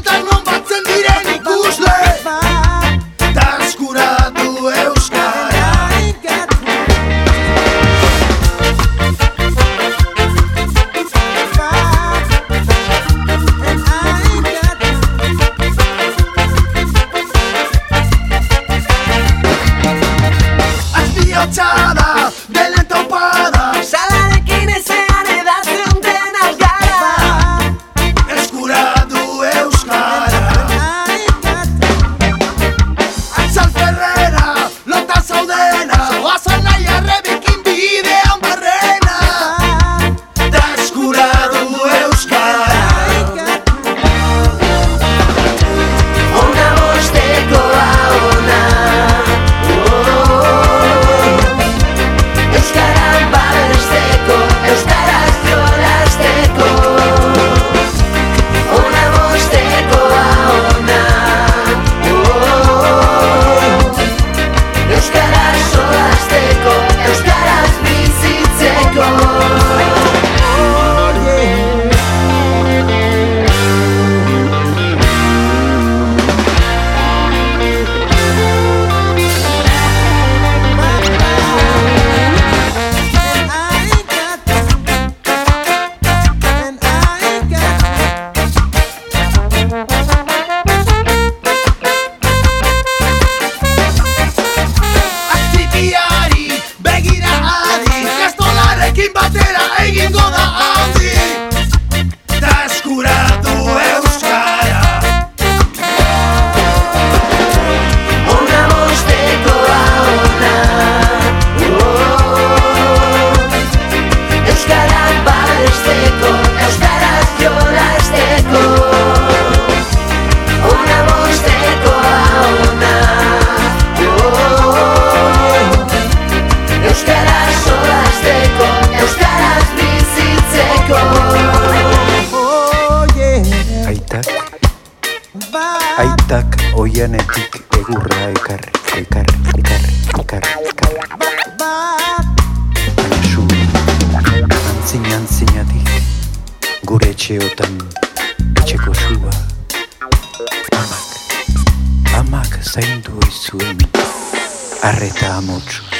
preguntas no Baixsteko esperak jo asteko Ugramo steko aun da jo Jo staras steko neuskaras mi zeko Oye, ahí ba. egurra el car, el car, el zinan zinatik gure etxeotan etxeko suba amak amak zaindu izuen arreta amotsua